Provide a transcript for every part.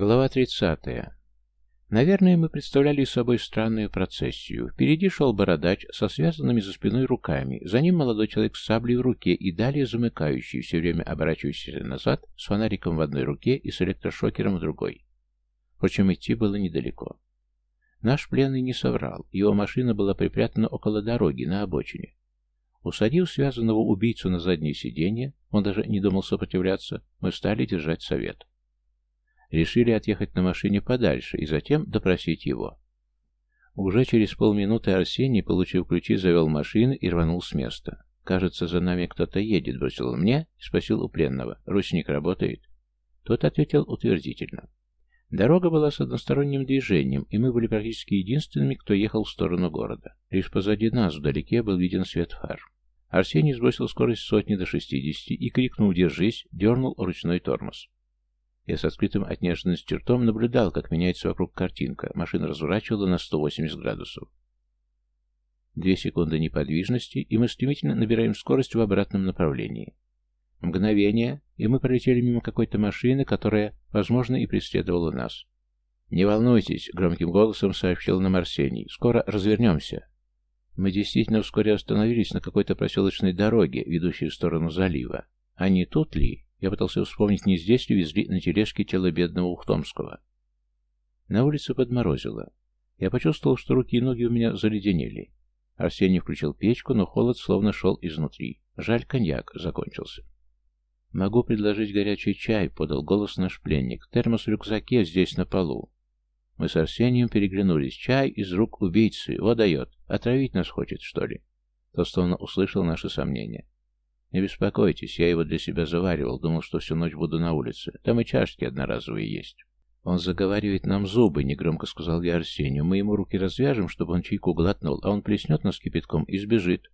Глава 30. Наверное, мы представляли собой странную процессию. Впереди шел бородач со связанными за спиной руками, за ним молодой человек с саблей в руке и далее замыкающий, все время оборачивающийся назад, с фонариком в одной руке и с электрошокером в другой. Впрочем, идти было недалеко. Наш пленный не соврал, его машина была припрятана около дороги, на обочине. Усадив связанного убийцу на заднее сиденье, он даже не думал сопротивляться, мы стали держать совет. Решили отъехать на машине подальше и затем допросить его. Уже через полминуты Арсений, получив ключи, завел машину и рванул с места. «Кажется, за нами кто-то едет», — бросил он мне и спросил у пленного. «Ручник работает?» Тот ответил утвердительно. Дорога была с односторонним движением, и мы были практически единственными, кто ехал в сторону города. Лишь позади нас, вдалеке, был виден свет фар. Арсений сбросил скорость сотни до шестидесяти и, крикнув «Держись!», дернул ручной тормоз. Я с открытым от неожиданности ртом наблюдал, как меняется вокруг картинка. Машина разворачивала на 180 градусов. Две секунды неподвижности, и мы стремительно набираем скорость в обратном направлении. Мгновение, и мы пролетели мимо какой-то машины, которая, возможно, и преследовала нас. «Не волнуйтесь», — громким голосом сообщил нам Арсений. «Скоро развернемся». Мы действительно вскоре остановились на какой-то проселочной дороге, ведущей в сторону залива. А не тут ли? Я пытался вспомнить, не здесь ли везли на тележке тело бедного Ухтомского. На улице подморозило. Я почувствовал, что руки и ноги у меня заледенели. Арсений включил печку, но холод словно шел изнутри. Жаль, коньяк закончился. «Могу предложить горячий чай», — подал голос наш пленник. «Термос в рюкзаке здесь на полу». Мы с Арсением переглянулись. «Чай из рук убийцы. Вот дает. Отравить нас хочет, что ли?» Тот словно услышал наши сомнения. «Не беспокойтесь, я его для себя заваривал, думал, что всю ночь буду на улице. Там и чашки одноразовые есть». «Он заговаривает нам зубы», — негромко сказал я Арсению. «Мы ему руки развяжем, чтобы он чайку глотнул, а он плеснет нас кипятком и сбежит».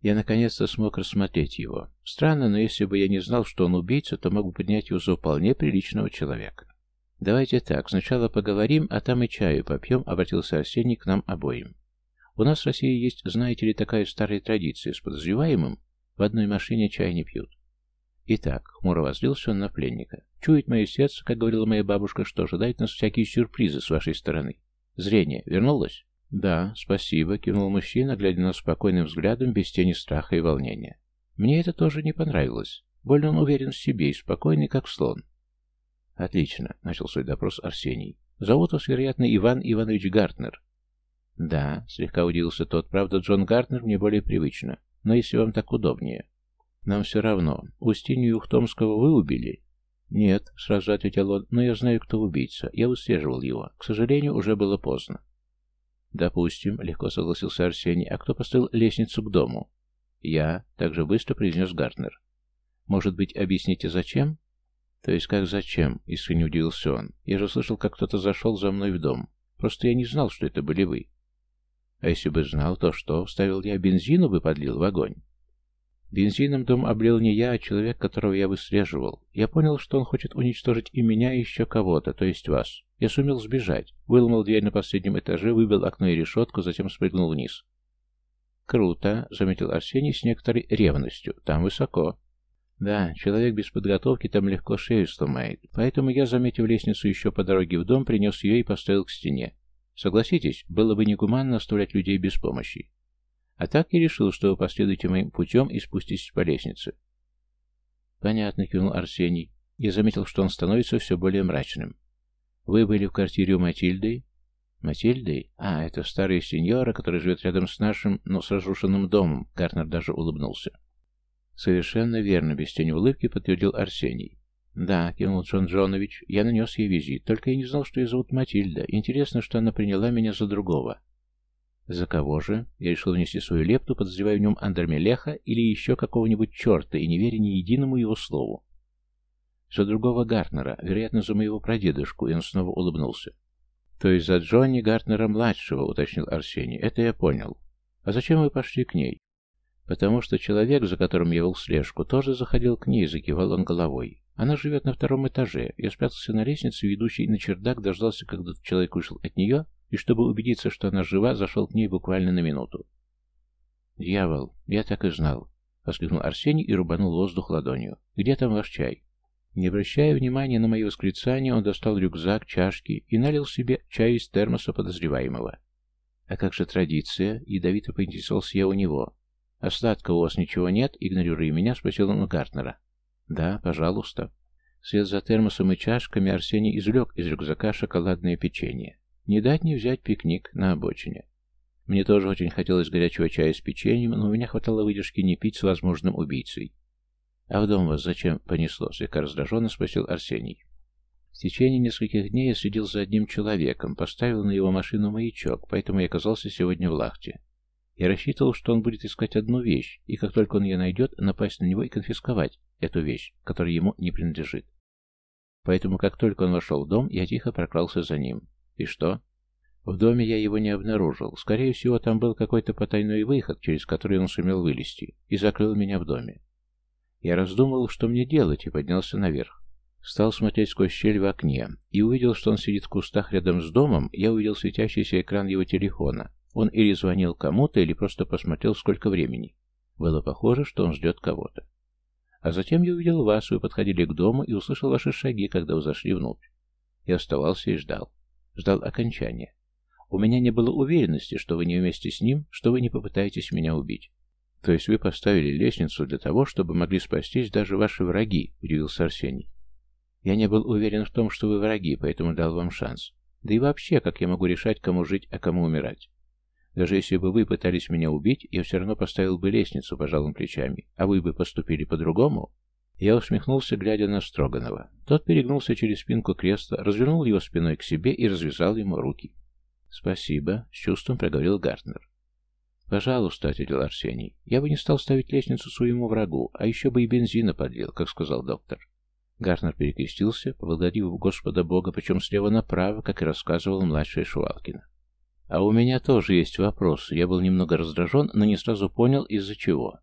Я наконец-то смог рассмотреть его. Странно, но если бы я не знал, что он убийца, то мог бы принять его за вполне приличного человека. «Давайте так, сначала поговорим, а там и чаю попьем», — обратился Арсений к нам обоим. «У нас в России есть, знаете ли, такая старая традиция с подозреваемым в одной машине чай не пьют. Итак, хмуро возлился он на пленника. Чует мое сердце, как говорила моя бабушка, что ожидает нас всякие сюрпризы с вашей стороны. Зрение вернулось? Да, спасибо, кивнул мужчина, глядя на спокойным взглядом, без тени страха и волнения. Мне это тоже не понравилось. Больно он уверен в себе и спокойный, как слон. Отлично, начал свой допрос Арсений. Зовут вас, вероятно, Иван Иванович Гартнер. Да, слегка удивился тот. Правда, Джон Гартнер мне более привычно. Но если вам так удобнее. Нам все равно. Устинью Ухтомского вы убили? Нет, сразу ответил он, но я знаю, кто убийца. Я выслеживал его. К сожалению, уже было поздно. Допустим, легко согласился Арсений. А кто построил лестницу к дому? Я, также быстро произнес Гартнер. Может быть, объясните, зачем? То есть как зачем? Искренне удивился он. Я же слышал, как кто-то зашел за мной в дом. Просто я не знал, что это были вы. А если бы знал, то что? Вставил я бензину бы подлил в огонь. Бензином дом облил не я, а человек, которого я выслеживал. Я понял, что он хочет уничтожить и меня, и еще кого-то, то есть вас. Я сумел сбежать. Выломал дверь на последнем этаже, выбил окно и решетку, затем спрыгнул вниз. «Круто», — заметил Арсений с некоторой ревностью. «Там высоко». «Да, человек без подготовки там легко шею сломает. Поэтому я, заметив лестницу еще по дороге в дом, принес ее и поставил к стене. Согласитесь, было бы негуманно оставлять людей без помощи. А так я решил, что вы последуете моим путем и спуститесь по лестнице. Понятно, кивнул Арсений. Я заметил, что он становится все более мрачным. Вы были в квартире у Матильды? Матильды? А, это старая сеньора, которая живет рядом с нашим, но с разрушенным домом. Гарнер даже улыбнулся. Совершенно верно, без тени улыбки подтвердил Арсений. «Да», — кивнул Джон Джонович, — «я нанес ей визит. Только я не знал, что ее зовут Матильда. Интересно, что она приняла меня за другого». «За кого же?» Я решил внести свою лепту, подозревая в нем Андермелеха или еще какого-нибудь черта и не веря ни единому его слову. «За другого Гартнера, вероятно, за моего прадедушку», и он снова улыбнулся. «То есть за Джонни Гартнера-младшего», — уточнил Арсений. «Это я понял. А зачем вы пошли к ней?» «Потому что человек, за которым я вел слежку, тоже заходил к ней», — закивал он головой. Она живет на втором этаже. Я спрятался на лестнице, ведущей на чердак, дождался, когда человек вышел от нее, и, чтобы убедиться, что она жива, зашел к ней буквально на минуту. «Дьявол, я так и знал», — воскликнул Арсений и рубанул воздух ладонью. «Где там ваш чай?» Не обращая внимания на мои восклицания, он достал рюкзак, чашки и налил себе чай из термоса подозреваемого. «А как же традиция?» — ядовито поинтересовался я у него. «А сладкого у вас ничего нет?» — игнорируя меня, спросил он у Гартнера. «Да, пожалуйста». Вслед за термосом и чашками Арсений извлек из рюкзака шоколадное печенье. Не дать не взять пикник на обочине. Мне тоже очень хотелось горячего чая с печеньем, но у меня хватало выдержки не пить с возможным убийцей. «А в дом вас зачем понесло?» — слегка раздраженно спросил Арсений. В течение нескольких дней я следил за одним человеком, поставил на его машину маячок, поэтому я оказался сегодня в Лахте. Я рассчитывал, что он будет искать одну вещь, и как только он ее найдет, напасть на него и конфисковать эту вещь, которая ему не принадлежит. Поэтому, как только он вошел в дом, я тихо прокрался за ним. И что? В доме я его не обнаружил. Скорее всего, там был какой-то потайной выход, через который он сумел вылезти, и закрыл меня в доме. Я раздумывал, что мне делать, и поднялся наверх. Стал смотреть сквозь щель в окне и увидел, что он сидит в кустах рядом с домом. Я увидел светящийся экран его телефона. Он или звонил кому-то, или просто посмотрел, сколько времени. Было похоже, что он ждет кого-то. А затем я увидел вас, вы подходили к дому и услышал ваши шаги, когда вы зашли внутрь. Я оставался и ждал. Ждал окончания. У меня не было уверенности, что вы не вместе с ним, что вы не попытаетесь меня убить. «То есть вы поставили лестницу для того, чтобы могли спастись даже ваши враги?» — удивился Арсений. «Я не был уверен в том, что вы враги, поэтому дал вам шанс. Да и вообще, как я могу решать, кому жить, а кому умирать? Даже если бы вы пытались меня убить, я все равно поставил бы лестницу, пожалуй, плечами, а вы бы поступили по-другому?» Я усмехнулся, глядя на Строганова. Тот перегнулся через спинку кресла, развернул его спиной к себе и развязал ему руки. «Спасибо», — с чувством проговорил Гартнер. «Пожалуйста», — ответил Арсений. «Я бы не стал ставить лестницу своему врагу, а еще бы и бензина подлил, как сказал доктор». Гарнер перекрестился, поблагодарив Господа Бога, причем слева направо, как и рассказывал младший Шувалкин. «А у меня тоже есть вопрос. Я был немного раздражен, но не сразу понял, из-за чего.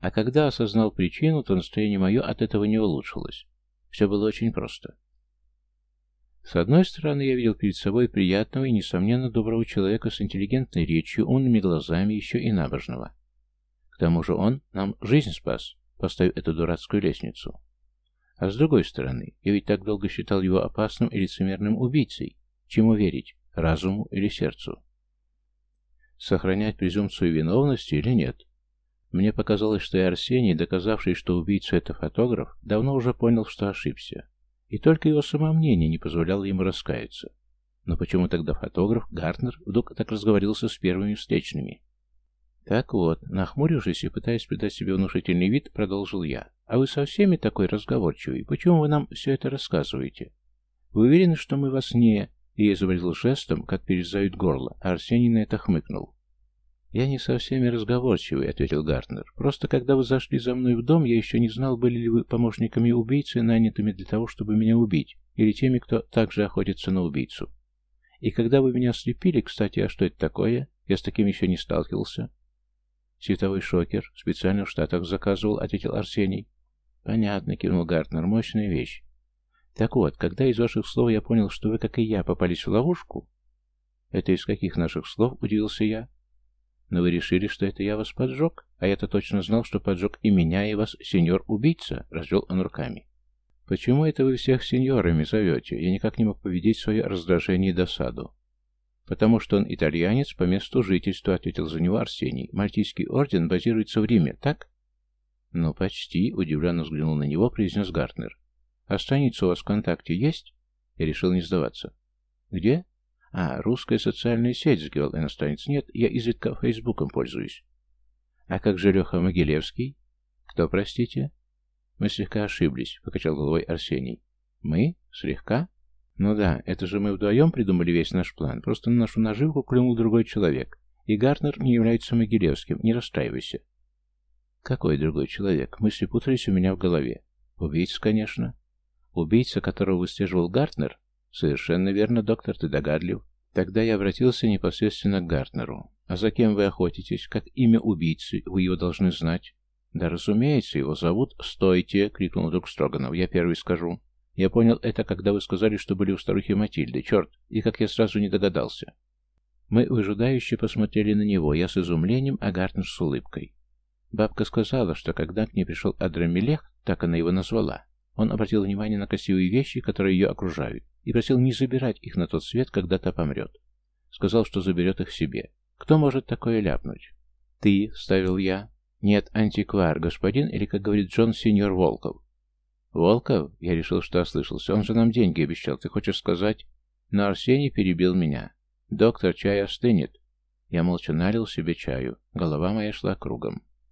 А когда осознал причину, то настроение мое от этого не улучшилось. Все было очень просто. С одной стороны, я видел перед собой приятного и, несомненно, доброго человека с интеллигентной речью, умными глазами, еще и набожного. К тому же он нам жизнь спас, поставив эту дурацкую лестницу. А с другой стороны, я ведь так долго считал его опасным и лицемерным убийцей. Чему верить, разуму или сердцу? Сохранять презумпцию виновности или нет? Мне показалось, что и Арсений, доказавший, что убийца это фотограф, давно уже понял, что ошибся. И только его самомнение не позволяло ему раскаяться. Но почему тогда фотограф Гартнер вдруг так разговорился с первыми встречными? Так вот, нахмурившись и пытаясь придать себе внушительный вид, продолжил я. А вы со всеми такой разговорчивый. Почему вы нам все это рассказываете? Вы уверены, что мы вас не... И изобразил жестом, как перезают горло, а Арсений на это хмыкнул. «Я не со всеми разговорчивый», — ответил Гартнер. «Просто когда вы зашли за мной в дом, я еще не знал, были ли вы помощниками убийцы, нанятыми для того, чтобы меня убить, или теми, кто также охотится на убийцу. И когда вы меня ослепили, кстати, а что это такое? Я с таким еще не сталкивался». «Световой шокер. Специально в Штатах заказывал», — ответил Арсений. «Понятно», — кивнул Гартнер. «Мощная вещь. Так вот, когда из ваших слов я понял, что вы, как и я, попались в ловушку...» «Это из каких наших слов?» — удивился я. Но вы решили, что это я вас поджег? А я-то точно знал, что поджег и меня, и вас, сеньор-убийца, развел он руками. Почему это вы всех сеньорами зовете? Я никак не мог победить свое раздражение и досаду. Потому что он итальянец по месту жительства, ответил за него Арсений. Мальтийский орден базируется в Риме, так? Ну, почти, удивленно взглянул на него, произнес Гартнер. А страница у вас ВКонтакте есть? Я решил не сдаваться. Где? А, русская социальная сеть, сгел иностранец. Нет, я изредка Фейсбуком пользуюсь. А как же Леха Могилевский? Кто, простите? Мы слегка ошиблись, покачал головой Арсений. Мы? Слегка? Ну да, это же мы вдвоем придумали весь наш план. Просто на нашу наживку клюнул другой человек. И Гартнер не является Могилевским. Не расстраивайся. Какой другой человек? Мысли путались у меня в голове. Убийца, конечно. Убийца, которого выслеживал Гартнер? «Совершенно верно, доктор, ты догадлив». Тогда я обратился непосредственно к Гартнеру. «А за кем вы охотитесь? Как имя убийцы? Вы его должны знать». «Да, разумеется, его зовут...» «Стойте!» — крикнул вдруг Строганов. «Я первый скажу. Я понял это, когда вы сказали, что были у старухи Матильды. Черт! И как я сразу не догадался». Мы выжидающе посмотрели на него, я с изумлением, а Гартнер с улыбкой. Бабка сказала, что когда к ней пришел Адрамелех, так она его назвала, Он обратил внимание на красивые вещи, которые ее окружают, и просил не забирать их на тот свет, когда та помрет. Сказал, что заберет их себе. Кто может такое ляпнуть? «Ты», — ставил я. «Нет, антиквар, господин, или, как говорит Джон, сеньор Волков». «Волков?» — я решил, что ослышался. «Он же нам деньги обещал. Ты хочешь сказать?» Но Арсений перебил меня. «Доктор, чай остынет». Я молча налил себе чаю. Голова моя шла кругом.